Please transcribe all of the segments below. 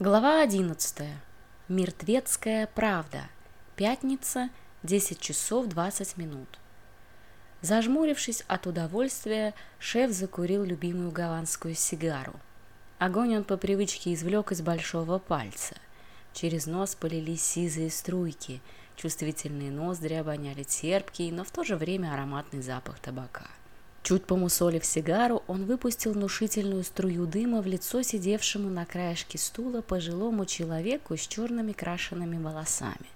Глава 11. Мертвецкая правда. Пятница, 10 часов 20 минут. Зажмурившись от удовольствия, шеф закурил любимую гаванскую сигару. Огонь он по привычке извлек из большого пальца. Через нос полились сизые струйки, чувствительные ноздри обоняли терпкий, но в то же время ароматный запах табака. Чуть помусолив сигару, он выпустил внушительную струю дыма в лицо сидевшему на краешке стула пожилому человеку с черными крашенными волосами.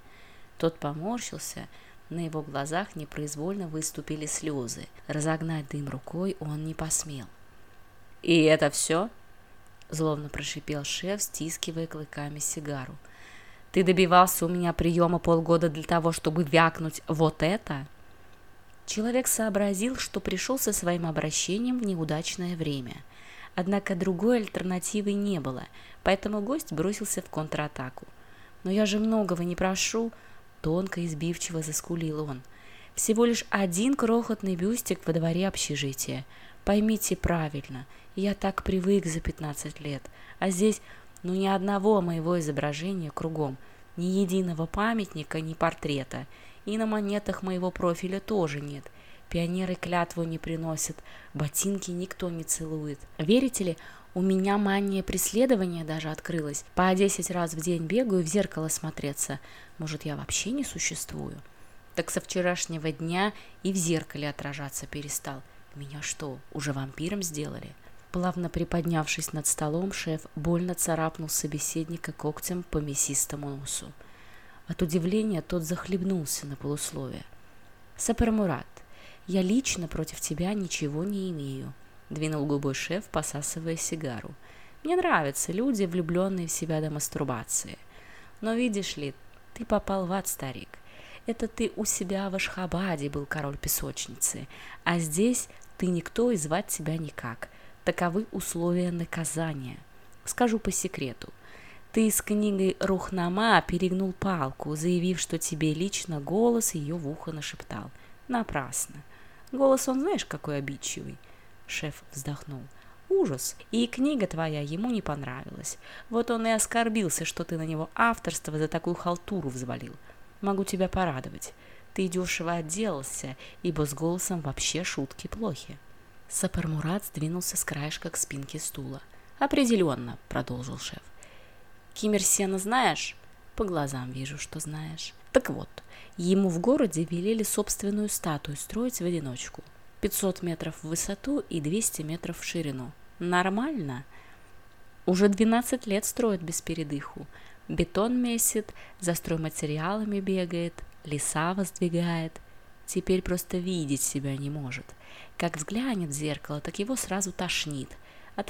Тот поморщился, на его глазах непроизвольно выступили слезы. Разогнать дым рукой он не посмел. «И это все?» – зловно прошипел шеф, стискивая клыками сигару. «Ты добивался у меня приема полгода для того, чтобы вякнуть вот это?» Человек сообразил, что пришел со своим обращением в неудачное время. Однако другой альтернативы не было, поэтому гость бросился в контратаку. «Но я же многого не прошу!» – тонко избивчиво заскулил он. «Всего лишь один крохотный бюстик во дворе общежития. Поймите правильно, я так привык за 15 лет, а здесь ну ни одного моего изображения кругом, ни единого памятника, ни портрета – и на монетах моего профиля тоже нет. Пионеры клятву не приносят, ботинки никто не целует. Верите ли, у меня мания преследования даже открылась. По 10 раз в день бегаю в зеркало смотреться. Может, я вообще не существую? Так со вчерашнего дня и в зеркале отражаться перестал. Меня что, уже вампиром сделали? Плавно приподнявшись над столом, шеф больно царапнул собеседника когтем по мясистому носу. От удивления тот захлебнулся на полусловие. «Сапармурат, я лично против тебя ничего не имею», — двинул губой шеф, посасывая сигару. «Мне нравятся люди, влюбленные в себя до мастурбации. Но видишь ли, ты попал в ад, старик. Это ты у себя в Ашхабаде был король песочницы, а здесь ты никто и звать тебя никак. Таковы условия наказания. Скажу по секрету. Ты с книгой Рухнама перегнул палку, заявив, что тебе лично голос ее в ухо нашептал. Напрасно. Голос он знаешь, какой обидчивый. Шеф вздохнул. Ужас. И книга твоя ему не понравилась. Вот он и оскорбился, что ты на него авторство за такую халтуру взвалил. Могу тебя порадовать. Ты дешево отделался, ибо с голосом вообще шутки плохи. Сапармурат сдвинулся с краешка к спинке стула. «Определенно», — продолжил шеф. Киммерсена знаешь? По глазам вижу, что знаешь. Так вот, ему в городе велели собственную статую строить в одиночку. 500 метров в высоту и 200 метров в ширину. Нормально? Уже 12 лет строят без передыху. Бетон месит, за стройматериалами бегает, леса воздвигает. Теперь просто видеть себя не может. Как взглянет в зеркало, так его сразу тошнит. А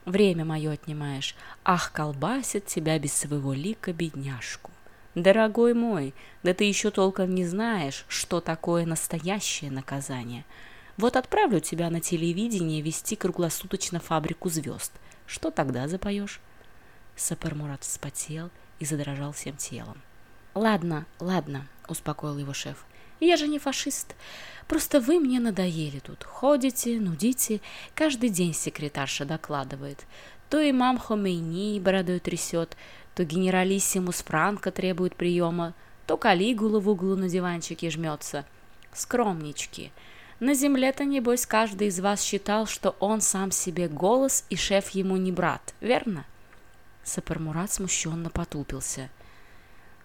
ты тут жалуешься, скулишь, Время мое отнимаешь. Ах, колбасит тебя без своего лика бедняжку. Дорогой мой, да ты еще толком не знаешь, что такое настоящее наказание. Вот отправлю тебя на телевидение вести круглосуточно фабрику звезд. Что тогда запоешь? Сапармурат вспотел и задрожал всем телом. «Ладно, ладно», — успокоил его шеф. Я же не фашист. Просто вы мне надоели тут. Ходите, нудите. Каждый день секретарша докладывает. То имам Хомейни бородой трясет, то генералиссимус Франко требует приема, то Калигула в углу на диванчике жмется. Скромнички. На земле-то, небось, каждый из вас считал, что он сам себе голос и шеф ему не брат, верно? Сапармурат смущенно потупился.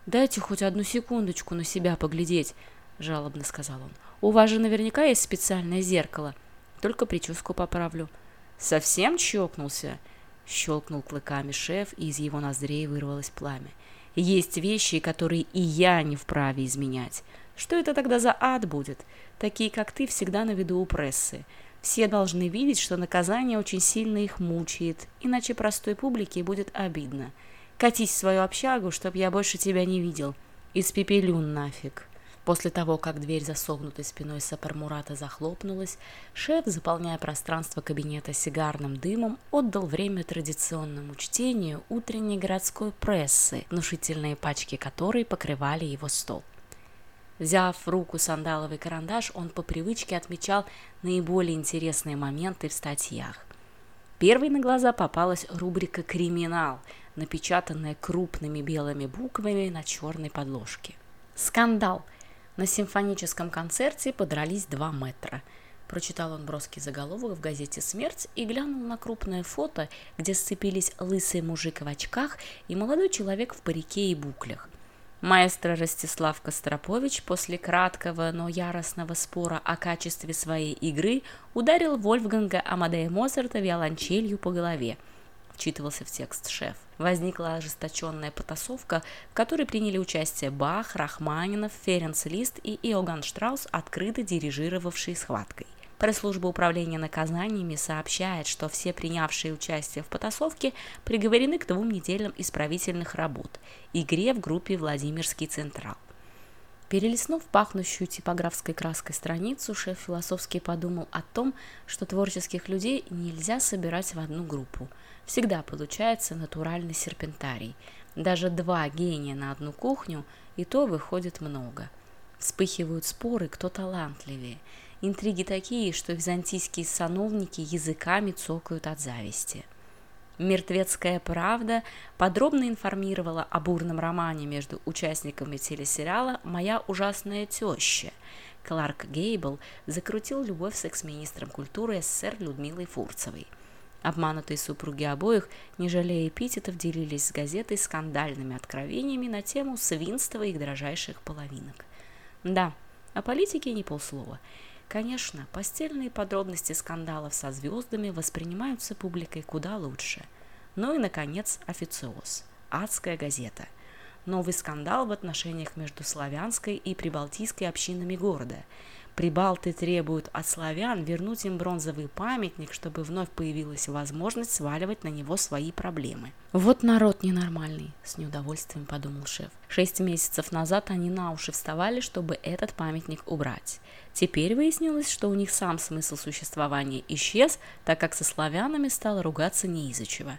«Дайте хоть одну секундочку на себя поглядеть», — жалобно сказал он. «Уважа наверняка есть специальное зеркало. Только прическу поправлю». «Совсем чокнулся?» – щелкнул клыками шеф, и из его ноздрей вырвалось пламя. «Есть вещи, которые и я не вправе изменять. Что это тогда за ад будет? Такие, как ты, всегда на виду у прессы. Все должны видеть, что наказание очень сильно их мучает, иначе простой публике будет обидно. Катись в свою общагу, чтоб я больше тебя не видел. Испепелюн нафиг!» После того, как дверь за согнутой спиной Сапармурата захлопнулась, шеф, заполняя пространство кабинета сигарным дымом, отдал время традиционному чтению утренней городской прессы, внушительные пачки которой покрывали его стол. Взяв в руку сандаловый карандаш, он по привычке отмечал наиболее интересные моменты в статьях. Первой на глаза попалась рубрика «Криминал», напечатанная крупными белыми буквами на черной подложке. Скандал. На симфоническом концерте подрались два метра. Прочитал он броский заголовок в газете «Смерть» и глянул на крупное фото, где сцепились лысый мужик в очках и молодой человек в парике и буклях. Маэстро Ростислав Костропович после краткого, но яростного спора о качестве своей игры ударил Вольфганга Амадея Моцарта виолончелью по голове. Вчитывался в текст шеф. возникла ожесточенная потасовка, в которой приняли участие Бах, Рахманинов, Ференц Лист и Иоганн Штраус, открыто дирижировавшие схваткой. Пресс-служба управления наказаниями сообщает, что все принявшие участие в потасовке приговорены к двум неделям исправительных работ – игре в группе «Владимирский Централ». Перелистнув пахнущую типографской краской страницу, шеф философски подумал о том, что творческих людей нельзя собирать в одну группу. Всегда получается натуральный серпентарий. Даже два гения на одну кухню, и то выходит много. Вспыхивают споры, кто талантливее. Интриги такие, что византийские сановники языками цокают от зависти. «Мертвецкая правда» подробно информировала о бурном романе между участниками телесериала «Моя ужасная теща». Кларк Гейбл закрутил любовь с экс-министром культуры СССР Людмилой Фурцевой. Обманутые супруги обоих, не жалея эпитетов, делились с газетой скандальными откровениями на тему свинства их дрожайших половинок. Да, о политике не полслова – Конечно, постельные подробности скандалов со звездами воспринимаются публикой куда лучше. Ну и, наконец, официоз. Адская газета. Новый скандал в отношениях между славянской и прибалтийской общинами города – прибалты требуют от славян вернуть им бронзовый памятник, чтобы вновь появилась возможность сваливать на него свои проблемы. «Вот народ ненормальный», — с неудовольствием подумал шеф. Шесть месяцев назад они на уши вставали, чтобы этот памятник убрать. Теперь выяснилось, что у них сам смысл существования исчез, так как со славянами стало ругаться не из-за чего.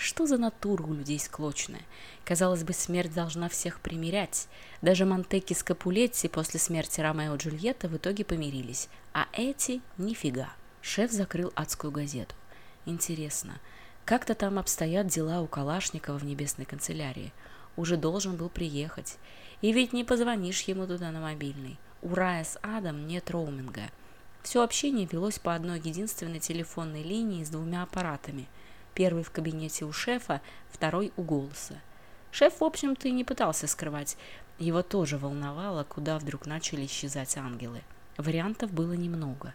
Что за натура у людей склочная? Казалось бы, смерть должна всех примирять. Даже Монтеки с Капулетти после смерти Ромео и Джульетта в итоге помирились, а эти – нифига. Шеф закрыл адскую газету. Интересно, как-то там обстоят дела у Калашникова в небесной канцелярии. Уже должен был приехать. И ведь не позвонишь ему туда на мобильный. У Рая с Адом нет роуминга. первый в кабинете у шефа, второй у голоса. Шеф, в общем-то, и не пытался скрывать. Его тоже волновало, куда вдруг начали исчезать ангелы. Вариантов было немного.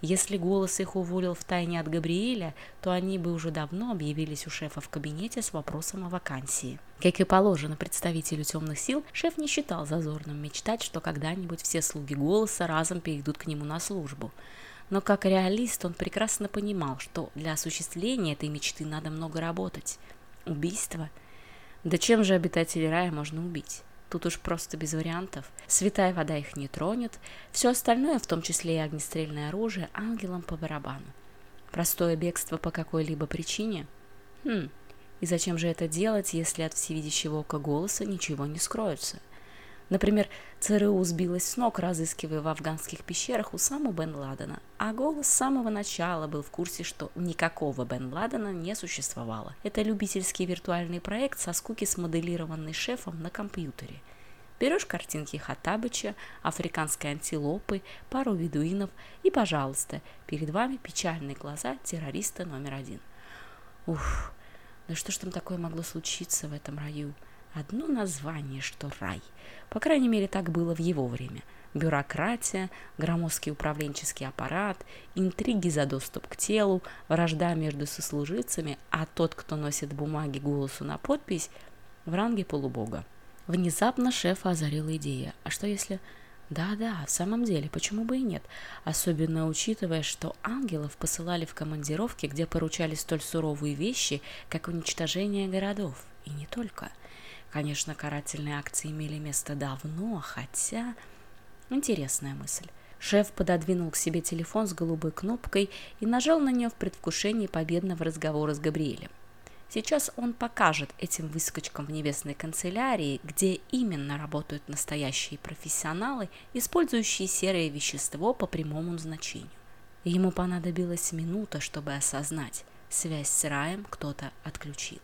Если голос их уволил втайне от Габриэля, то они бы уже давно объявились у шефа в кабинете с вопросом о вакансии. Как и положено представителю темных сил, шеф не считал зазорным мечтать, что когда-нибудь все слуги голоса разом перейдут к нему на службу но как реалист он прекрасно понимал, что для осуществления этой мечты надо много работать. Убийство? Да чем же обитателей рая можно убить? Тут уж просто без вариантов. Святая вода их не тронет. Все остальное, в том числе и огнестрельное оружие, ангелам по барабану. Простое бегство по какой-либо причине? Хм, и зачем же это делать, если от всевидящего ока голоса ничего не скроется? Например, ЦРУ сбилась с ног, разыскивая в афганских пещерах у самого Бен Ладена, а голос с самого начала был в курсе, что никакого Бен Ладена не существовало. Это любительский виртуальный проект со скуки смоделированный шефом на компьютере. Берешь картинки хатабыча, африканской антилопы, пару ведуинов и, пожалуйста, перед вами печальные глаза террориста номер один. Ух, да что ж там такое могло случиться в этом раю? Одно название, что рай. По крайней мере, так было в его время. Бюрократия, громоздкий управленческий аппарат, интриги за доступ к телу, вражда между сослуживцами, а тот, кто носит бумаги голосу на подпись, в ранге полубога. Внезапно шефа озарила идея. А что если... Да-да, в самом деле, почему бы и нет? Особенно учитывая, что ангелов посылали в командировки, где поручали столь суровые вещи, как уничтожение городов. И не только. конечно, карательные акции имели место давно, хотя... Интересная мысль. Шеф пододвинул к себе телефон с голубой кнопкой и нажал на нее в предвкушении победного разговора с Габриэлем. Сейчас он покажет этим выскочкам в небесной канцелярии, где именно работают настоящие профессионалы, использующие серое вещество по прямому значению. Ему понадобилась минута, чтобы осознать, связь с раем кто-то отключил.